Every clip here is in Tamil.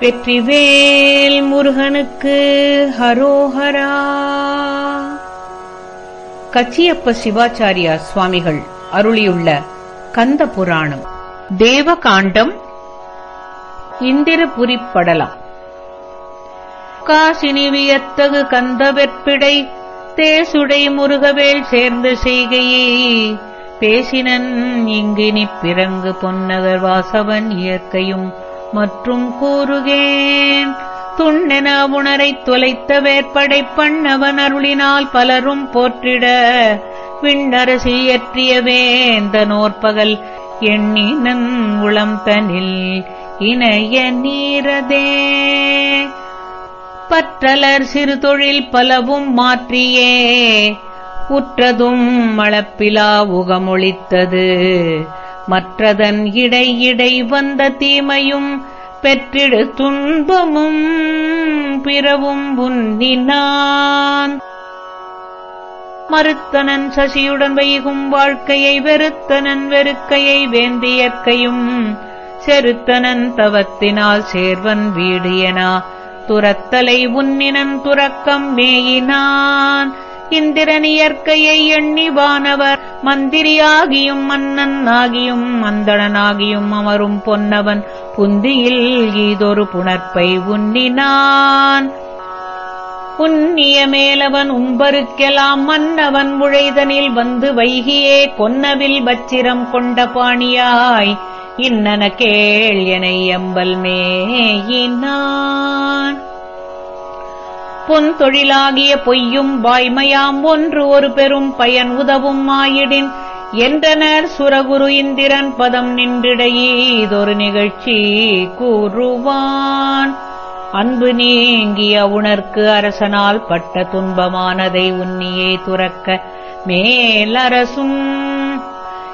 வெற்றிவேல் முருகனுக்கு ஹரோஹரா. கச்சியப்ப சிவாச்சாரியா சுவாமிகள் அருளியுள்ள கந்த புராணம். தேவகாண்டம் இந்திரபுரிப்படலாம். காசினி வியத்தகு கந்தவெற்பிடை தேசுடை முருகவேல் சேர்ந்து செய்கையே. பேசினன் இங்கினி பிறங்கு பொன்னகர் வாசவன் இயற்கையும் மற்றும் கூறுகேன். துண்ணென உணரைத் தொலைத்த வேற்படை பண்ணவன் அருளினால் பலரும் போற்றிட. விண்ணரசி இயற்றிய வேந்தனோற்பகல் எண்ணினன் உளம் தனில் இணைய நீரதே. பற்றலர் சிறு தொழில் பலவும் மாற்றியே. உற்றதும் மளப்பிலா உகமொழித்தது. மற்றதன் இடை இடை வந்த தீமையும் பெற்றிடு துன்பமும் பிறவும் உன்னினான். மறுத்தனன் சசியுடன் வைகும் வாழ்க்கையை வெறுத்தனன் வெறுக்கையை வேந்தியற்கையும் செருத்தனன் தவத்தினால் சேர்வன் வீடு எனா துரத்தலை உன்னினன் துறக்கம் மேயினான். இந்திரன் இயற்கையை எண்ணி வானவர் மந்திரியாகியும் மன்னன் ஆகியும் மந்தளனாகியும் அமரும் பொன்னவன் புந்தியில் ஈதொரு புணர்ப்பை உன்னினான் உன்னிய மேலவன் உம்பருக்கெல்லாம் மன்னவன் உழைதனில் வந்து வைகியே கொன்னவில் வச்சிரம் கொண்ட பாணியாய் இன்னன கேள் என எம்பல் மேயினான். பொன் தொழிலாகிய பொய்யும் வாய்மையாம் ஒன்று ஒரு பெரும் பயன் உதவும் ஆயிடின். என்றனர் சுரகுரு இந்திரன் பதம் நின்றிடையீதொரு நிகழ்ச்சி கூறுவான். அன்பு நீங்கிய உணர்க்கு அரசனால் பட்ட துன்பமானதை உன்னியே துறக்க மேலரசும்.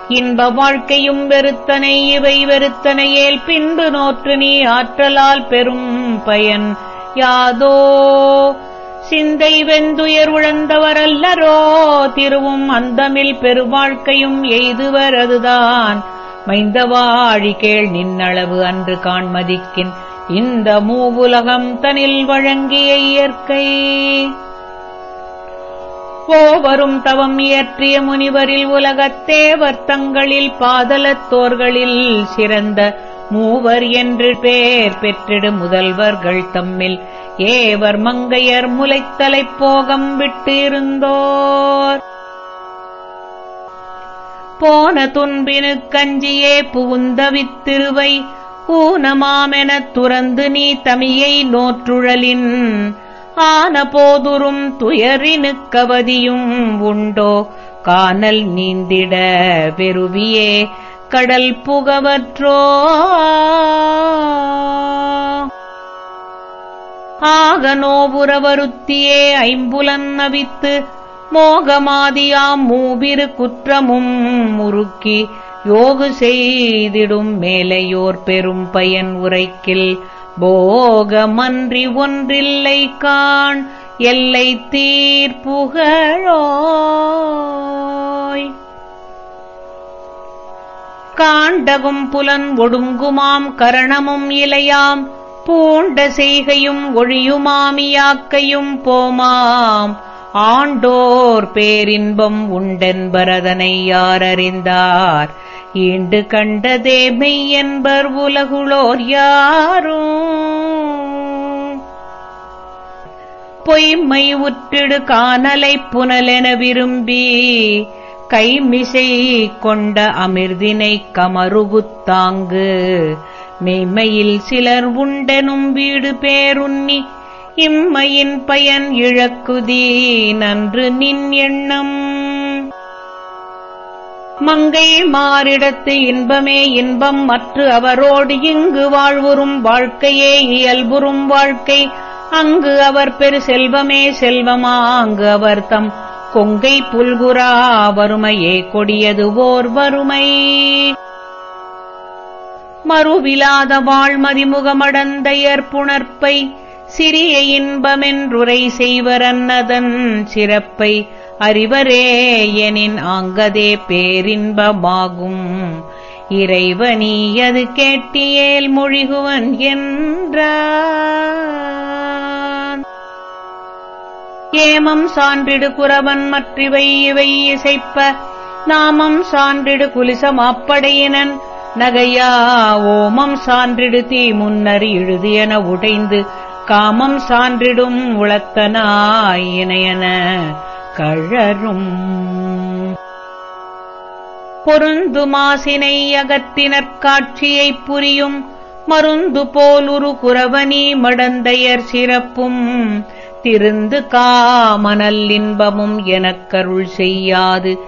இன்ப வாழ்க்கையும் வெறுத்தனை இவை வெறுத்தனையேல் பின்பு நோற்று நீ ஆற்றலால் பெரும் பயன் யாதோ? சிந்தை வெந்துயர் உழந்தவரல்லரோ? திருவும் அந்தமில் பெருவாழ்க்கையும் எய்துவர் அதுதான். மைந்தவாழி கேள் நின்னளவு அன்று காண்மதிக்கின். இந்த மூவுலகம் தனில் வழங்கிய இயற்கை. ஓவரும் தவம் இயற்றிய முனிவரில் உலகத்தேவர் தங்களில் பாதலத்தோர்களில் சிறந்த மூவர் என்று பேர் பெற்றிடு முதல்வர்கள் தம்மில். ஏவர் மங்கையர் முலைத்தலை போகம் விட்டு இருந்தோர் போன துன்பினு கஞ்சியே புகுந்தவித்திருவை ஊனமாமெனத் துறந்து நீ தமியை நோற்றுழலின். ஆன போதுரும் துயரினுக்கவதியும் உண்டோ. கானல் நீந்திட வெறுவியே. கடல் புகவற்றோ? ஆக நோபுரவருத்தியே ஐம்புலன் நவித்து மோகமாதியாம் மூவிரு குற்றமும் முறுக்கி யோகு செய்திடும் மேலையோர் பெரும் பயன் உரைக்கில் போகமன்றி ஒன்றில்லை காண் எல்லை தீர்ப்புகழோய் காண்டகும் புலன் ஒடுங்குமாம் கரணமும் இலையாம். பூண்ட செய்கையும் ஒழியுமாமியாக்கையும் போமாம். ஆண்டோர் பேரின்பம் உண்டென்பரதனை யாரறிந்தார். ஈண்டு கண்டதே மெய் என்பர் உலகுளோர் யாரும். பொய்மை உற்றிடு காணலை புனலென விரும்பி கைமிசை கொண்ட அமிர்தினை கமருகுத்தாங்கு. மெய்மையில் சிலர் உண்டெனும் வீடு பேருண்ணி இம்மையின் பயன் இழக்குதீ நன்று நின் எண்ணம். மங்கை மாறிடத்து இன்பமே இன்பம் மற்ற அவரோடு இங்கு வாழ்வுறும் வாழ்க்கையே இயல்புறும் வாழ்க்கை. அங்கு அவர் பெரு செல்வமே செல்வமா அங்கு அவர் தம் கொங்கை புல்குரா வறுமையே கொடியது ஓர் வறுமை. மறுவிலாத வாழ்மதிமுகமடந்தையர் புணர்ப்பை சிறிய இன்பமென்றுரை செய்வரன்னதன் சிறப்பை அறிவரே எனின் ஆங்கதே பேரின்பமாகும். இறைவனீ அது கேட்டியேல் மொழிகுவன் என்றா. ஏமம் சான்றிடு குறவன் மற்றிவை இவை இசைப்ப. நாமம் சான்றிடு குலிசம் அப்படையினன் நகையா ஓமம் சான்றிடு தீ முன்னர் இழுதியன உடைந்து. காமம் சான்றிடும் உளத்தனாயினையன கழரும் பொருந்து மாசினை அகத்தினற் காட்சியைப் புரியும். மருந்து போலுரு குரவனி மடந்தையர் சிறப்பும். திருந்து காமனல் இன்பமும் எனக்கருள் செய்யாது.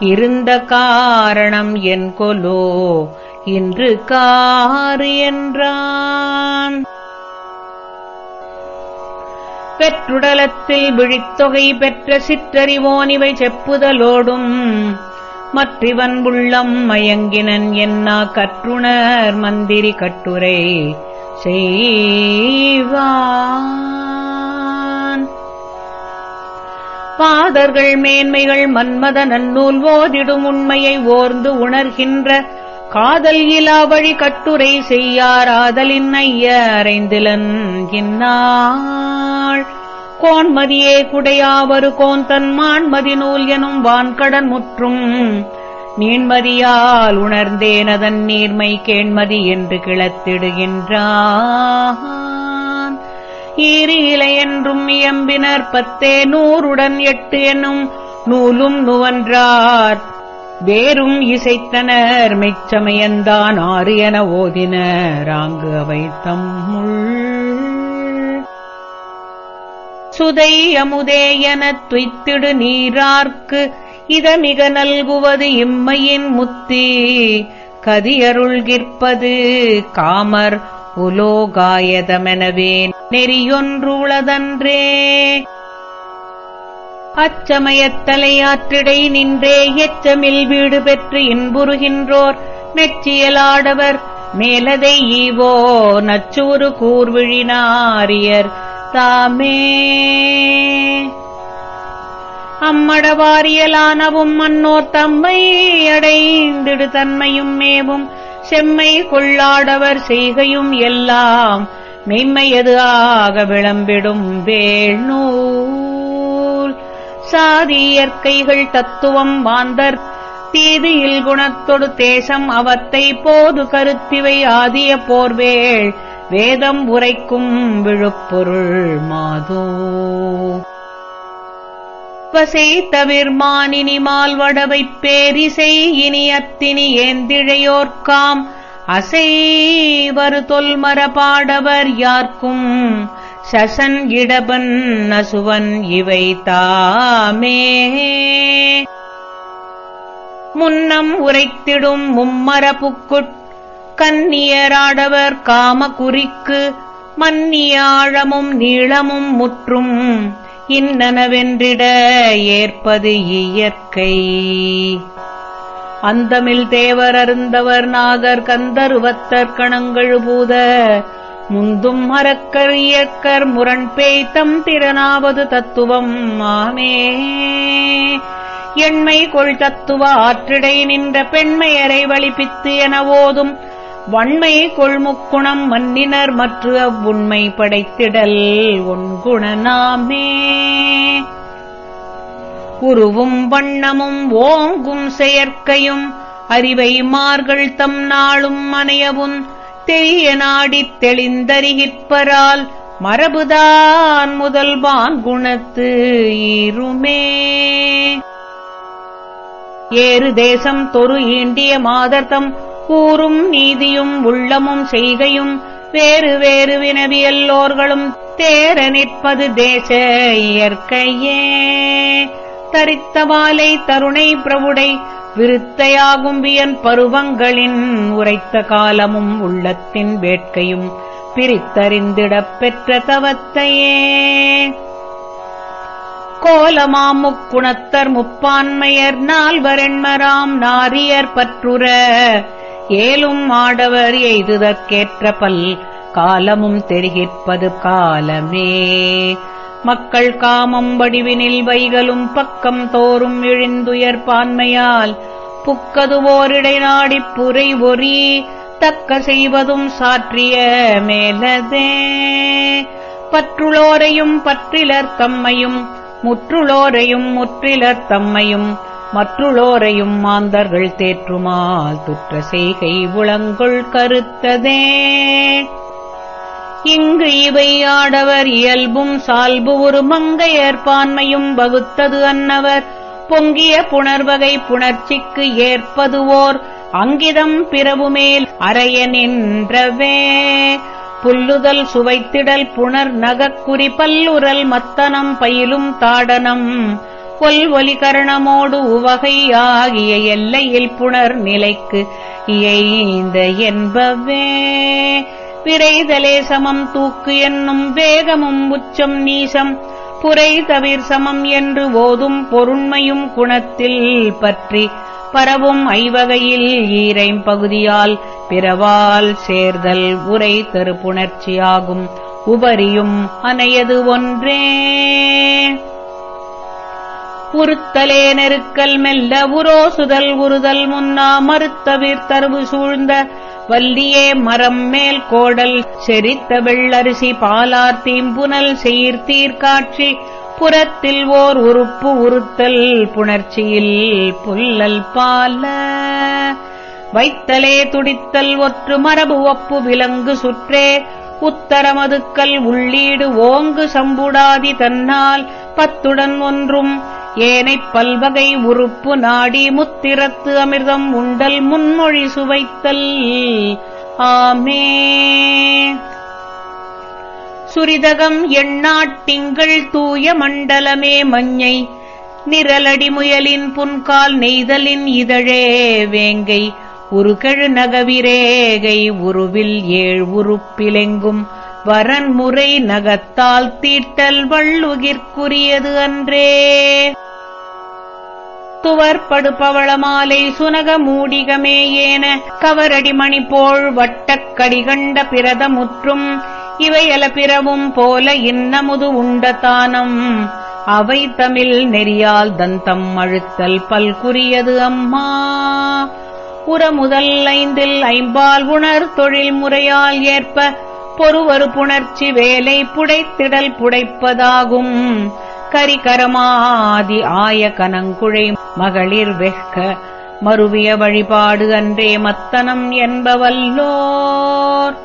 இருந்த காரணம் என் கொலோ இன்று காறு என்றான். பெற்றுடலத்தில் விழித்தொகை பெற்ற சிற்றறிவோனிவை செப்புதலோடும் மற்றிவன் உள்ளம் மயங்கினன் என்னா கற்றுணர் மந்திரி கட்டுரை செய்வான். பாதர்கள் மேன்மைகள் மன்மத நன்னூல் ஓதிடும் உண்மையை ஓர்ந்து உணர்கின்ற காதல் இலா வழி கட்டுரை செய்யாராதலின் ஐய அறைந்திலன் இந்நாள். கோன்மதியே குடையாவரு கோந்தன் மான்மதி நூல் எனும் வான்கடன் முற்றும். நீண்மதியால் உணர்ந்தேனதன் நீர்மை கேண்மதி என்று கிளத்திடுகின்றான். ஈரிலை என்றும் இயம்பினர் பத்தே நூறுடன் எட்டு எனும் நூலும் நுவன்றார். வேறும் இசைத்தனர் மெச்சமயந்தான் ஆறு என ஓதினர். ஆங்கு அவை தம்முள். சுதை அமுதே எனத் துய்த்திடு நீரார்க்கு. இதமிக நல்குவது இம்மையின் முத்தி. கதியருள்கிற்பது காமர் உலோகாயதமெனவே நெறியொன்றுளதன்றே. அச்சமயத்தலையாற்றிடை நின்றே எச்சமில் வீடு பெற்று இன்புறுகின்றோர். மெச்சியலாடவர் மேலதை ஈவோ நச்சூறு கூர்விழினாரியர் தாமே. அம்மடவாரியலானவும் மன்னோர் தம்மை அடைந்திடு தன்மையும் மேவும். செம்மை கொள்ளாடவர் செய்கையும் எல்லாம் மெய்மையது ஆக விளம்பிடும் வேள்நூல் சாதி இயற்கைகள் தத்துவம் மாந்தர் தீதியில் குணத்தொடு தேசம் அவத்தை போது கருத்திவை ஆதிய போர்வேள் வேதம் உரைக்கும் விழுப்பொருள் மாதோ. அப்பசை தவிர்மானினி மால்வடவைப் பேரிசை இனி அத்தினி ஏந்திழையோர்க்காம் அசைவரு தொல்மரபாடவர் யார்க்கும்? சசன் இடபன் நசுவன் இவை தாமே முன்னம் உரைத்திடும் மும்மரப்புக்குட் கன்னியராடவர் காம குறிக்கு மன்னியாழமும் நீளமும் முற்றும். இன்னனவென்றிட ஏற்பது இயற்கை. அந்தமில் தேவர் அருந்தவர் நாகர் கந்தருவத்தர் கணங்கழுபூத முந்தும் மரக்கர் இயக்கர் முரண்பேய்த்தம் திறனாவது தத்துவம் ஆமே. எண்மை கொள் தத்துவ ஆற்றிடை நின்ற பெண்மையரை வழிபித்து என ஓதும் வன்மை கொள்முக்குணம் மன்னினர் மற்ற அவ்வுண்மை படைத்திடல் ஒன்குணனாமே உருவும் வண்ணமும் ஓங்கும் செயற்கையும் அறிவை மார்கள் தம் நாளும் மனையவும் தெரிய நாடித் தெளிந்தறிகிற்பரால் மரபுதான் முதல்வான் குணத்து ஈருமே. ஏறு தேசம் தொரு ஈண்டிய மாதர்தம் கூறும் நீதியும் உள்ளமும் செய்கையும் வேறு வேறு வினவியல்லோர்களும் தேர நிற்பது தேச இயற்கையே. தரித்தவாலை தருணை பிரவுடை விருத்தையாகும் வியன் பருவங்களின் உரைத்த காலமும் உள்ளத்தின் வேட்கையும் பிரித்தறிந்திடப் பெற்ற தவத்தையே. கோலமாமுக்குணத்தர் முப்பான்மையர் நால்வரெண்மராம் நாரியர் பற்றுற ஏலும் ஆடவர் எய்துதற்கேற்ற பல் காலமும் தெரிகிற்பது காலமே. மக்கள் காமம் வடிவினில் வைகலும் பக்கம் தோறும் இழிந்துயர் பான்மையால் புக்கதுவோரிடை நாடிப் புரை ஒரி தக்க செய்வதும் சாற்றிய மேலதே. பற்றுளோரையும் பற்றிலர் தம்மையும் முற்றுளோரையும் முற்றிலர் தம்மையும் மற்றுளோரையும் மாந்தர்கள் தேற்றுமால் துற்ற செய்கை உளங்கொள் கருத்ததே. இங்கு இவை ஆடவர் இயல்பும் சால்பு ஒரு மங்கையற்பான்மையும் வகுத்தது அன்னவர். பொங்கிய புணர்வகை புணர்ச்சிக்கு ஏற்பதுவோர் அங்கிதம் பிறவுமேல் அறைய நின்றவே. புல்லுதல் சுவைத்திடல் புணர் நகக்குறி பல்லுரல் மத்தனம் பயிலும் தாடனம். பொல் ஒலி கரணமோடு உவகை ஆகிய எல்லையில் புணர் நிலைக்கு இயைந்த என்பவே. விரைதலே சமம் தூக்கு என்னும் வேகமும் உச்சம் நீசம். புரை தவிர் சமம் என்று ஓதும் பொருண்மையும் குணத்தில் பற்றி பரவும் ஐவகையில் ஈரைம் பகுதியால் பிறவால் சேர்தல் உரை தருப்புணர்ச்சியாகும் உபரியும் அனையது ஒன்றே. உறுத்தலே நெருக்கல் மெல்ல உரோசுதல் உறுதல் முன்னா மறுத்தவிர் தருவு சூழ்ந்த வல்லியே மரம் மேல் கோடல் செரித்த வெள்ளரிசி பாலார் தீம்புனல் சீர்த்தீர்காட்சி புறத்தில் ஓர் உறுப்பு உறுத்தல் புணர்ச்சியில் புல்லல் பால. வைத்தலே துடித்தல் ஒற்று மரபு ஒப்பு விலங்கு சுற்றே உத்தரமதுக்கல் உள்ளீடு ஓங்கு சம்புடாதி தன்னால் பத்துடன் ஒன்றும் ஏனைப் பல்வகை உறுப்பு நாடி முத்திரத்து அமிர்தம் உண்டல் முன்மொழி சுவைத்தல். ஆமே. சுரிதகம் எண்ணாட்டிங்கள் தூய மண்டலமே மஞ்சை. நிரலடி முயலின் புன்கால் நெய்தலின் இதழே வேங்கை. உருகெழு நகவிரேகை உருவில் ஏழ் உறுப்பிலெங்கும். வரன்முறை நகத்தால் தீட்டல் வள்ளுகிற்குரியது அன்றே. துவர்படு பவளமாலை சுனக மூடிகமே ஏன. கவரடி மணிபோள் பிரதமுற்றும் இவையல பிறவும் போல இன்னமுது உண்ட தானம். அவை தமிழ் நெறியால் தந்தம் அழுத்தல் பல்குரியது அம்மா. உரமுதல் ஐந்தில் ஐம்பால் உணர் தொழில் முறையால் ஏற்ப பொறுவரு புணர்ச்சி வேலை புடைத்திடல் புடைப்பதாகும். கரிகரமாதி ஆய கனங்குழை மகளிர் வெஹ்க மருவிய வழிபாடு அன்றே மத்தனம் என்பவல்லோர்.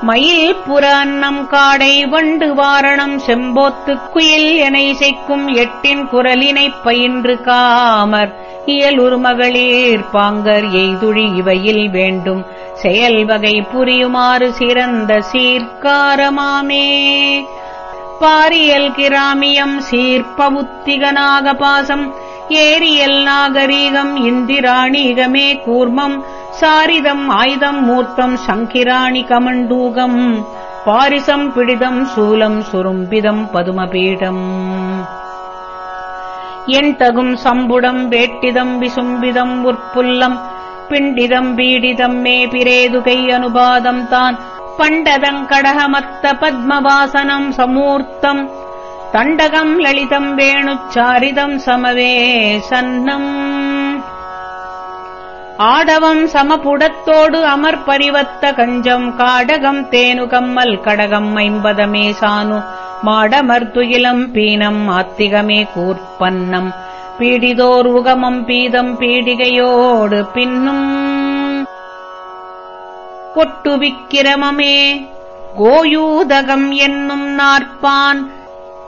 மயில் புற அன்னம் காடை வண்டு வாரணம் செம்போத்துக் குயில் என இசைக்கும் எட்டின் குரலினைப் பயின்று காமர். இயலுரு மகளிர் பாங்கர் எய்துழி இவையில் வேண்டும். செயல் வகை புரியுமாறு சிறந்த சீர்காரமாமே. பாரியல் கிராமியம் சீர்ப்பவுத்திகனாக பாசம் ஏரியல் நாகரீகம் இந்திராணிகமே கூர்மம் சாரிதம் ஆயுதம் மூர்த்தம் சங்கிராணி கமண்டூகம் பாரிசம் பிடிதம் சூலம் சுரும்பிதம் பதுமபீடம். என் தகும் சம்புடம் வேட்டிதம் விசும்பிதம் உற்புல்லம் பிண்டிதம் பீடிதம் மே பிரேதுகை அனுபாதம் தான் பண்டதங்கடகமத்த பத்மவாசனம் சமூர்த்தம். தண்டகம் லலிதம் வேணுச்சாரிதம் சமவே சன்னம். ஆடவம் சமபுடத்தோடு அமர் பரிவத்த கஞ்சம் காடகம் தேனு கம்மல் கடகம் ஐம்பதமே சானு மாடமர்துயிலம் பீனம் ஆத்திகமே கூர்ப்பன்னம். பீடிதோர் உகமம் பீதம் பீடிகையோடு பின்னும். பொட்டு விக்கிரமமே கோயூதகம் என்னும் நாற்பான்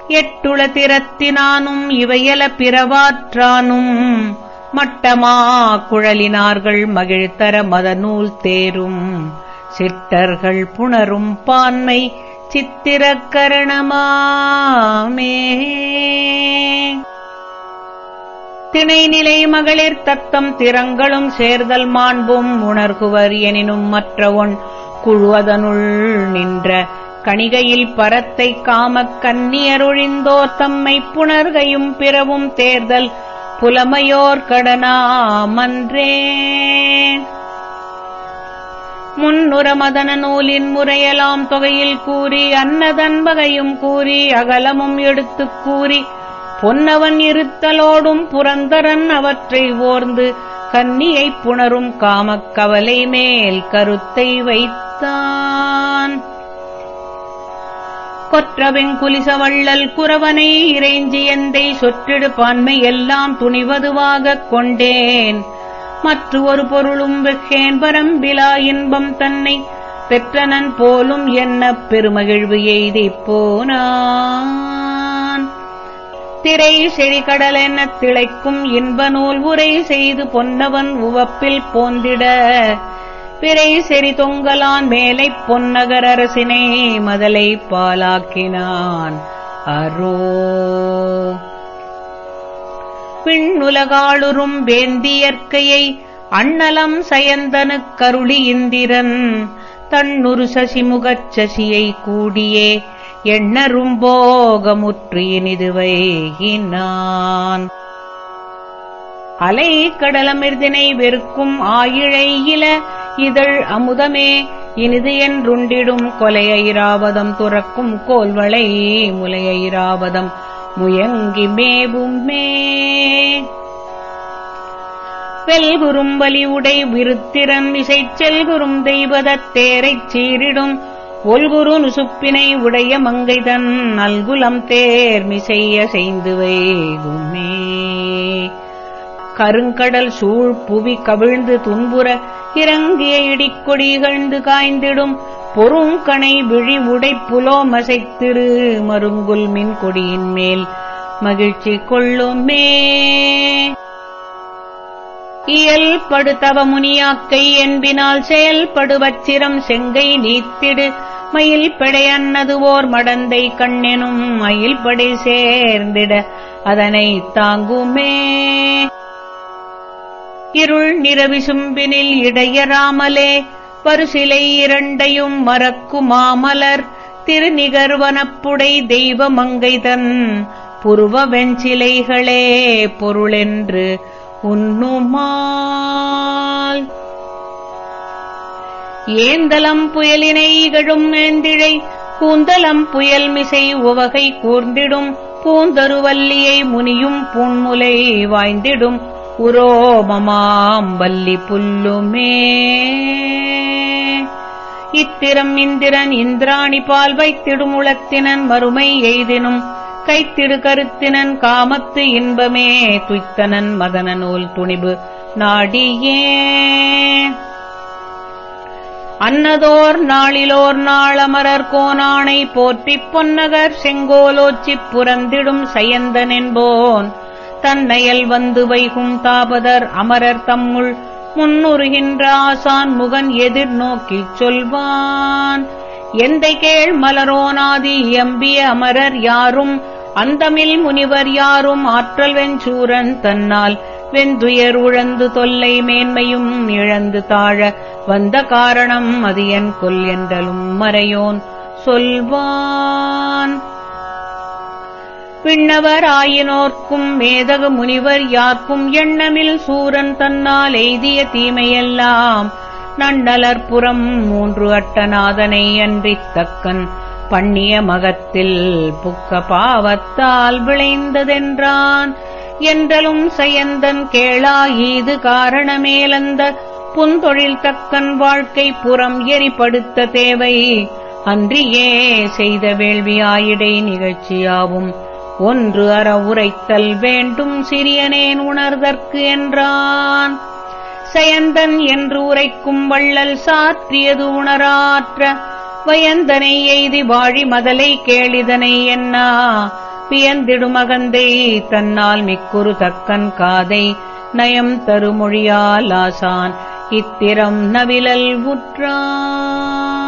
எட்டுள திறத்தினானும் இவையல பிறவாற்றானும். மட்டமா குழலினார்கள் மகிழ்த்தர மதநூல் தேரும். சிட்டர்கள் புணரும் பான்மை சித்திரக்கரணமாமே. திணைநிலை மகளிர் தத்தம் திறங்களும் சேர்தல் மாண்பும் உணர்குவர் எனினும் மற்ற ஒன் குழுவதனுள் நின்ற கணிகையில் பரத்தை காமக் கன்னியருழிந்தோர் தம்மை புணர்கையும் பிறவும் தேர்தல் புலமையோர் கடனாமன்றே. முன்னுர மதன நூலின் முறையலாம் தொகையில் கூறி அன்னதன் வகையும் கூறி அகலமும் எடுத்துக் கூறி பொன்னவன் இருத்தலோடும் புரந்தரன் அவற்றை ஓர்ந்து கன்னியைப் புணரும் காமக்கவலை மேல் கருத்தை வைத்தான். கொற்றவெங்குலிசவள்ளல் குறவனை இறைஞ்சி எந்தை சொற்றிடு பான்மை எல்லாம் துணிவதுவாகக் கொண்டேன். மற்ற ஒரு பொருளும் வெக்கேன் பரம்பிலா இன்பம் தன்னை பெற்றனன் போலும் என்ன பெருமகிழ்வு எய்திப் போனான். திரை செழிகடல் எனத் திளைக்கும் இன்ப நூல் உரை செய்து பொன்னவன் உவப்பில் போந்திட. பிறை செறி தொங்கலான் மேலை பொன்னகர் அரசினை மதலை பாலாக்கினான். அரோ. பின்னுலகாளுறும் வேந்தியற்கையை அண்ணலம் சயந்தனுக் கருளி இந்திரன். தன்னுரு சசிமுகச் சசியை கூடியே எண்ணரும் போகமுற்று இனிதுவைகினான் அலை கடலமிர்தினை வெறுக்கும் ஆயிழை இல இதழ் அமுதமே இனிது என்றுண்டிடும் கொலையைராவதம் துறக்கும் கோல்வளை முலையைராவதம் முயங்கி மேவும். மே வெல்குறும் உடை விருத்திரம் இசைச் செல்குறும் தெய்வதத் தேரைச் சீரிடும் ஒல்குரு நுசுப்பினை உடைய மங்கைதன் நல்குலம் தேர்மிசைய செய்துவேகுமே கருங்கடல் சூழ் புவி கவிழ்ந்து துன்புற இறங்கிய இடிக்கொடி இகழ்ந்து காய்ந்திடும் பொருங்கனை விழி உடை புலோமசைத்திரு மருங்குல் மின் கொடியின் மேல் மகிழ்ச்சி கொள்ளுமே. இயல்படுத்தவ முனியாக்கை என்பினால் செயல்படுவச்சிரம் செங்கை நீத்திடு மயில் படையன்னது ஓர் மடந்தை கண்ணெனும் மயில் படை சேர்ந்திட அதனை தாங்குமே. இருள் நிறவிசும்பினில் இடையராமலே பருசிலை இரண்டையும் மறக்குமாமலர் திருநிகர்வனப்புடை தெய்வ மங்கைதன் புருவ வெஞ்சிலைகளே பொருளென்று உண்ணுமால். ஏந்தலம் புயலினை இகழும் ஏந்திழை கூந்தலம் புயல் மிசை உவகை கூர்ந்திடும் பூந்தருவல்லியை முனியும் புன்முலை வாய்ந்திடும் உரோமமாம் வல்லி புல்லுமே. இத்திரம் இந்திரன் இந்திராணி பால் வைத்திடும் உளத்தினன் மறுமை எய்தினும் கைத்திடு கருத்தினன் காமத்து இன்பமே துய்த்தனன் மதன நூல் துணிபு நாடியே. அன்னதோர் நாளிலோர் நாளமரர் கோனானை போற்றிப் பொன்னகர் செங்கோலோச்சிப் புறந்திடும் சயந்தன் என்போன் தன்னையல் வந்து வைகும் தாபதர் அமரர் தம்முள் முன்னுறுகின்ற ஆசான் முகன் எதிர் நோக்கிச் சொல்வான். எந்தை கேள் மலரோனாதி எம்பிய அமரர் யாரும் அந்தமில் முனிவர் யாரும் ஆற்றல் வெஞ்சூரன் தன்னால். வெந்துயர் உழந்து தொல்லை மேன்மையும் இழந்து தாழ. வந்த காரணம் அது என் கொல் என்றலும் மறையோன் சொல்வான். பின்னவர் ஆயினோர்க்கும் மேதக முனிவர் யார்க்கும் எண்ணமில் சூரன் தன்னால் எய்திய தீமையெல்லாம். நன்னலர்புறம் மூன்று அட்டநாதனை அன்றித் தக்கன் பண்ணிய மகத்தில் புக்க பாவத்தால் விளைந்ததென்றான். என்றலும் சயந்தன் கேளா ஈது காரணமேலந்த புந்தொழில் தக்கன் வாழ்க்கை புறம் எரிப்படுத்த தேவை. அன்றியே செய்த வேள்வியாயிடை நிகழ்ச்சியாவும். ஒன்று அற உரைத்தல் வேண்டும் சிறியனேன் உணர்தற்கு என்றான். சயந்தன் என்று உரைக்கும் வள்ளல் சாற்றியது உணராற்ற வயந்தனை எய்தி வாழி மதலை கேளிதனை என்னா பியந்திடுமகந்தை தன்னால் மிக்குறு தக்கன் காதை. நயம் தருமொழியால் ஆசான். இத்திரம் நவிலல் உற்றான்